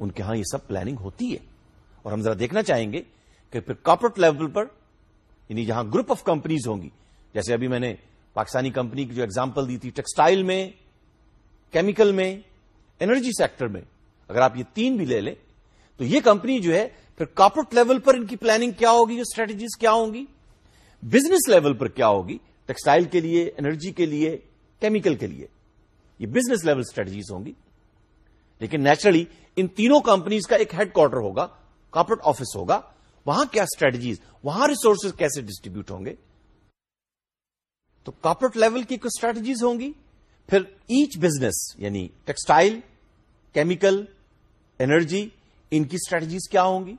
ان کے ہاں یہ سب پلاننگ ہوتی ہے اور ہم ذرا دیکھنا چاہیں گے کہ پھر کارپوریٹ لیول پر یعنی جہاں گروپ آف کمپنیز ہوں گی جیسے ابھی میں نے پاکستانی کمپنی کی جو ایگزامپل دی تھی ٹیکسٹائل میں کیمیکل میں انرجی سیکٹر میں اگر آپ یہ تین بھی لے لیں تو یہ کمپنی جو ہے پھر کارپوریٹ لیول پر ان کی پلاننگ کیا ہوگی اسٹریٹجیز کیا ہوں گی بزنس لیول پر کیا ہوگی ٹیکسٹائل کے لیے انرجی کے لیے کیمیکل کے لیے یہ بزنس لیول اسٹریٹجیز ہوں گی لیکن نیچرلی ان تینوں کمپنیز کا ایک ہیڈ کوارٹر ہوگا کارپوریٹ آفس ہوگا وہاں کیا اسٹریٹجیز وہاں ریسورسز کیسے ڈسٹریبیوٹ ہوں گے تو کارپوریٹ لیول کی کچھ اسٹریٹجیز ہوں گی پھر ایچ بزنس یعنی ٹیکسٹائل کیمیکل انرجی ان کی اسٹریٹجیز کیا ہوں گی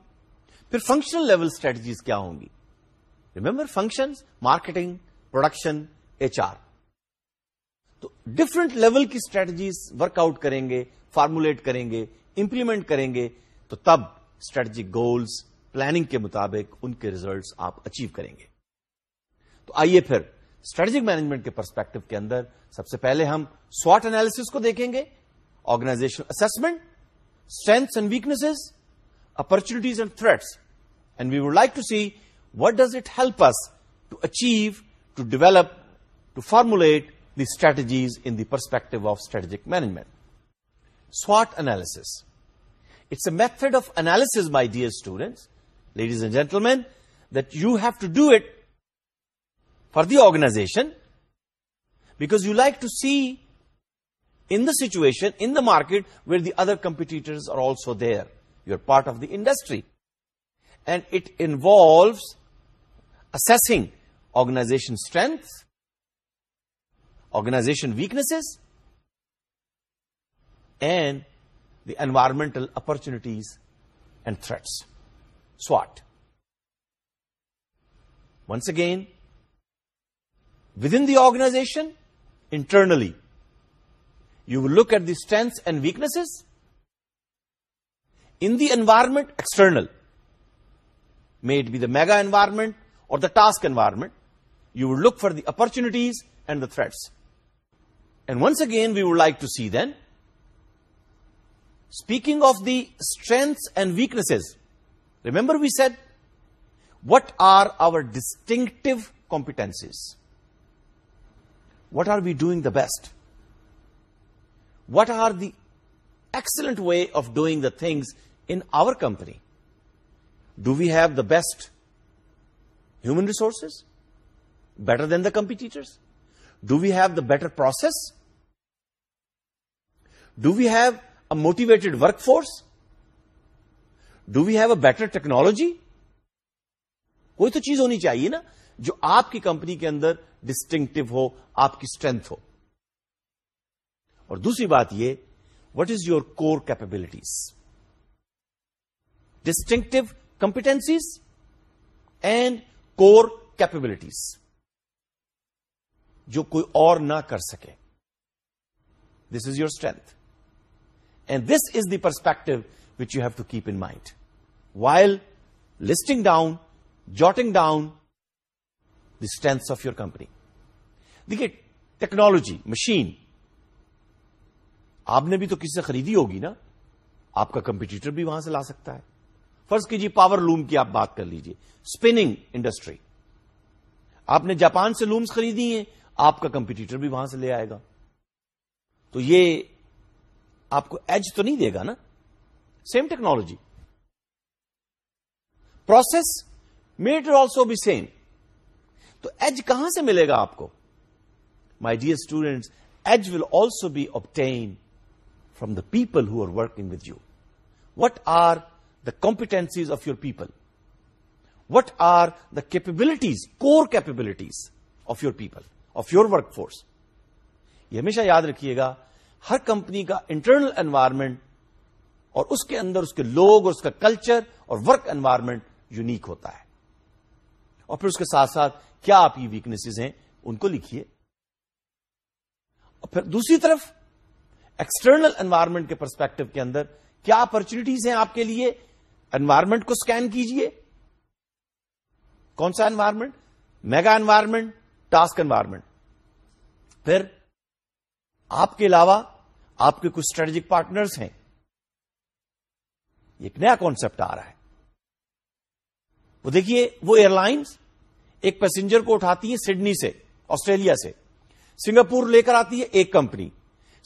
پھر فنکشنل لیول اسٹریٹجیز کیا ہوں گی remember function marketing production H R تو ڈفرنٹ لیول کی اسٹریٹجیز ورک آؤٹ کریں گے فارمولیٹ کریں گے امپلیمنٹ کریں گے تو تب اسٹریٹجک گولس پلاننگ کے مطابق ان کے ریزلٹس آپ اچیو کریں گے تو آئیے پھر اسٹریٹجک مینجمنٹ کے پرسپیکٹو کے اندر سب سے پہلے ہم سوٹ اینالس کو دیکھیں گے organisation assessment strengths and weaknesses opportunities and threats and we would like to see what does it help us to achieve to develop to formulate the strategies in the perspective of strategic management suit analysis it's a method of analysis my dear students ladies and gentlemen, that you have to do it for the organization, because you like to see in the situation, in the market, where the other competitors are also there. You're part of the industry. And it involves assessing organization strengths, organization weaknesses, and the environmental opportunities and threats. SWOT. Once again, within the organization, internally, you will look at the strengths and weaknesses. In the environment, external, may it be the mega environment or the task environment, you will look for the opportunities and the threats. And once again, we would like to see then, speaking of the strengths and weaknesses, Remember we said, what are our distinctive competencies? What are we doing the best? What are the excellent way of doing the things in our company? Do we have the best human resources? Better than the competitors? Do we have the better process? Do we have a motivated workforce? Do we have a better technology کوئی تو چیز ہونی چاہیے نا جو آپ کی company کے اندر ڈسٹنکٹو ہو آپ کی اسٹرینتھ ہو اور دوسری بات یہ what is your core capabilities distinctive competencies and core capabilities جو کوئی اور نہ کر سکے this is your strength and this is the perspective which you have to keep in mind while listing down jotting down the strengths of your company دیکھیے technology machine آپ نے بھی تو کسی سے خریدی ہوگی نا آپ کا کمپیٹیٹر بھی وہاں سے لا سکتا ہے فرض کیجیے پاور لوم کی آپ بات کر لیجیے اسپننگ انڈسٹری آپ نے جاپان سے لومس خریدی ہیں آپ کا کمپیٹیٹر بھی وہاں سے لے آئے گا تو یہ آپ کو ایج تو نہیں دے گا نا same technology process might also be same تو ایج کہاں سے ملے گا آپ کو my dear students edge will also be obtained from the people who are working with you what are the competencies of your people what are the capabilities core capabilities of your people of your work force یہ ہمیشہ یاد رکھیے گا ہر company کا internal environment اور اس کے اندر اس کے لوگ اور اس کا کلچر اور ورک انوائرمنٹ یونیک ہوتا ہے اور پھر اس کے ساتھ ساتھ کیا آپ کی ویکنیسز ہیں ان کو لکھیے اور پھر دوسری طرف ایکسٹرنل انوائرمنٹ کے پرسپیکٹو کے اندر کیا اپرچونیٹیز ہیں آپ کے لیے انوائرمنٹ کو سکین کیجئے کون سا environment mega environment task environment پھر آپ کے علاوہ آپ کے کچھ اسٹریٹجک پارٹنرز ہیں ایک نیا کانسپٹ آ رہا ہے وہ دیکھیے وہ ایئر لائنس ایک پیسنجر کو اٹھاتی ہے سڈنی سے آسٹریلیا سے سنگاپور لے کر آتی ہے ایک کمپنی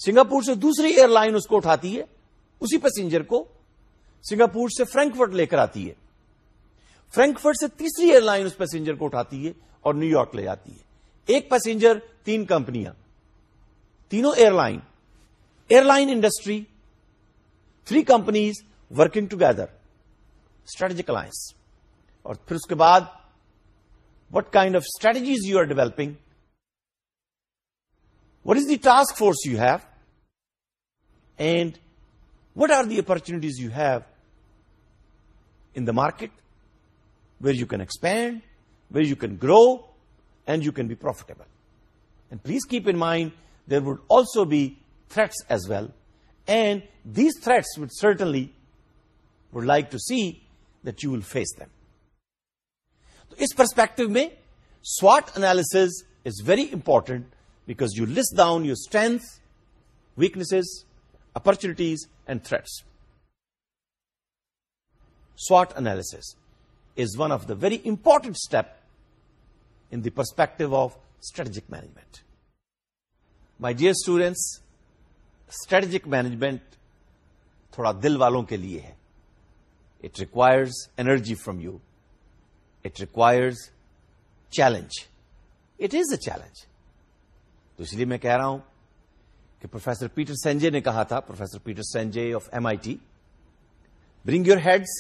سنگاپور سے دوسری ایئر لائن اس کو اٹھاتی ہے اسی پیسنجر کو سنگاپور سے فرینکفرٹ لے کر آتی ہے فرینکفرٹ سے تیسری ایئر لائن اس پیسنجر کو اٹھاتی ہے اور نیو یارک لے جاتی ہے ایک پیسنجر تین کمپنیاں تینوں airline airline industry three companies working together strategic alliance اور پھر اس کے بعد what kind of strategies you are developing what is the task force you have and what are the opportunities you have in the market where you can expand where you can grow and you can be profitable and please keep in mind there would also be threats as well and these threats would certainly would like to see that you will face them تو اس perspective میں سواٹ analysis is very important because you list down your strength weaknesses opportunities and threats سواٹ analysis is one of the very important step in the perspective of strategic management my dear students strategic management تھوڑا دل والوں کے لیے ہے ریکرز energy from you it requires challenge it is a challenge تو اس لیے میں کہہ رہا ہوں کہ پروفیسر پیٹر سینجے نے کہا تھا professor Peter Senge of M I T bring your heads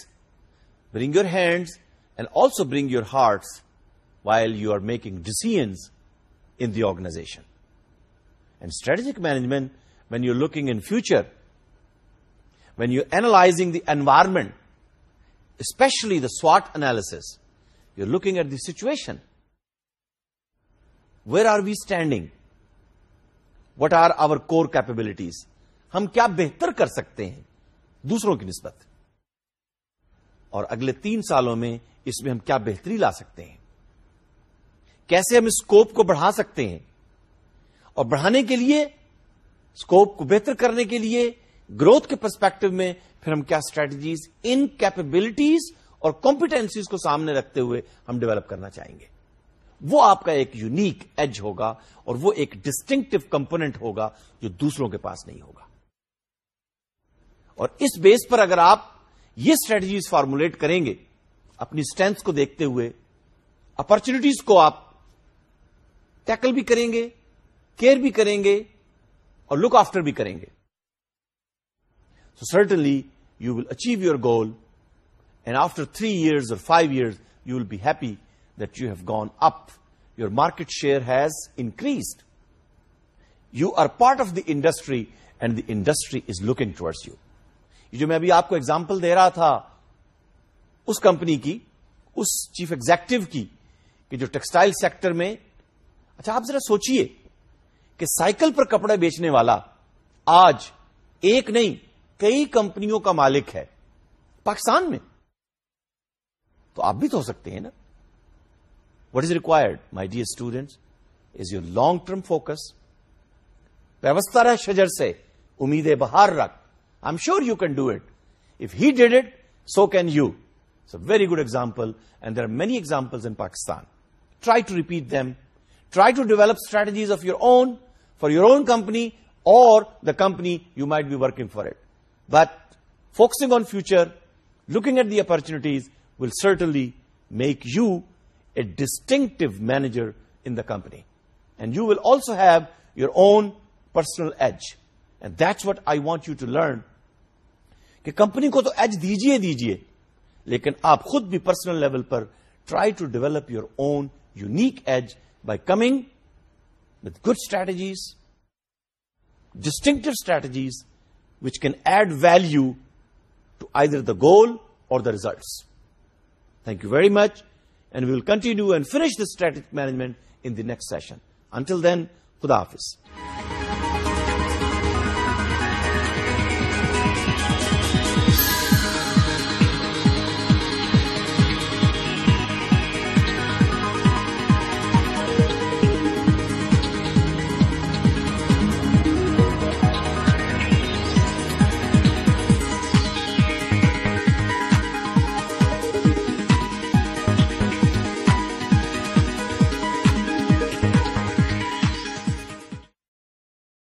bring your hands and also bring your hearts while you are making decision in the organisation and strategic management when you looking in future when you analysing the environment especially the SWOT analysis, you looking looking at situation. Where where are we standing what are our capabilities? ہم کیا بہتر کر سکتے ہیں دوسروں کی نسبت اور اگلے تین سالوں میں اس میں ہم کیا بہتری لا سکتے ہیں کیسے ہم اسکوپ کو بڑھا سکتے ہیں اور بڑھانے کے لیے اسکوپ کو بہتر کرنے کے لیے گروتھ کے پرسپیکٹو میں پھر ہم کیا اسٹریٹجیز ان کیپبلٹیز اور کمپیٹینسیز کو سامنے رکھتے ہوئے ہم ڈیولپ کرنا چاہیں گے وہ آپ کا ایک یونیک ایج ہوگا اور وہ ایک ڈسٹنکٹو کمپونیٹ ہوگا جو دوسروں کے پاس نہیں ہوگا اور اس بیس پر اگر آپ یہ اسٹریٹجیز فارمولیٹ کریں گے اپنی اسٹرینتھ کو دیکھتے ہوئے اپرچونیٹیز کو آپ ٹیکل بھی کریں گے کیئر بھی کریں گے اور لک آفٹر بھی کریں گے so certainly you will achieve your goal and after three years اور five years you will be happy that you have gone up your market share has increased you are part of the industry and the industry is looking towards you یہ جو میں ابھی آپ کو example دے رہا تھا اس کمپنی کی اس چیف ایگزیکٹو کی کہ جو ٹیکسٹائل سیکٹر میں اچھا آپ ذرا سوچئے کہ سائیکل پر کپڑے بیچنے والا آج ایک نہیں کئی کمپنیوں کا مالک ہے پاکستان میں تو آپ بھی تو ہو سکتے ہیں نا what is required my dear student is your long term focus ویوستھا رہ شجر سے امیدیں بہار رکھ I am sure you can do it if he did it so can you it's a very good example and there are many example in Pakistan try to repeat them try to develop strategies of your own for your own company اور the company you might be working for it but focusing on future looking at the opportunities will certainly make you a distinctive manager in the company and you will also have your own personal age and this what I want you to learn کہ company کو تو age دیجیے دیجیے لیکن آپ خود بھی personal level per try to develop your own unique age by coming with good strategies distinct strategies which can add value to I there the goal اور the results thank you very much and will continue and finish the strategic management in next session until then خدا حافظ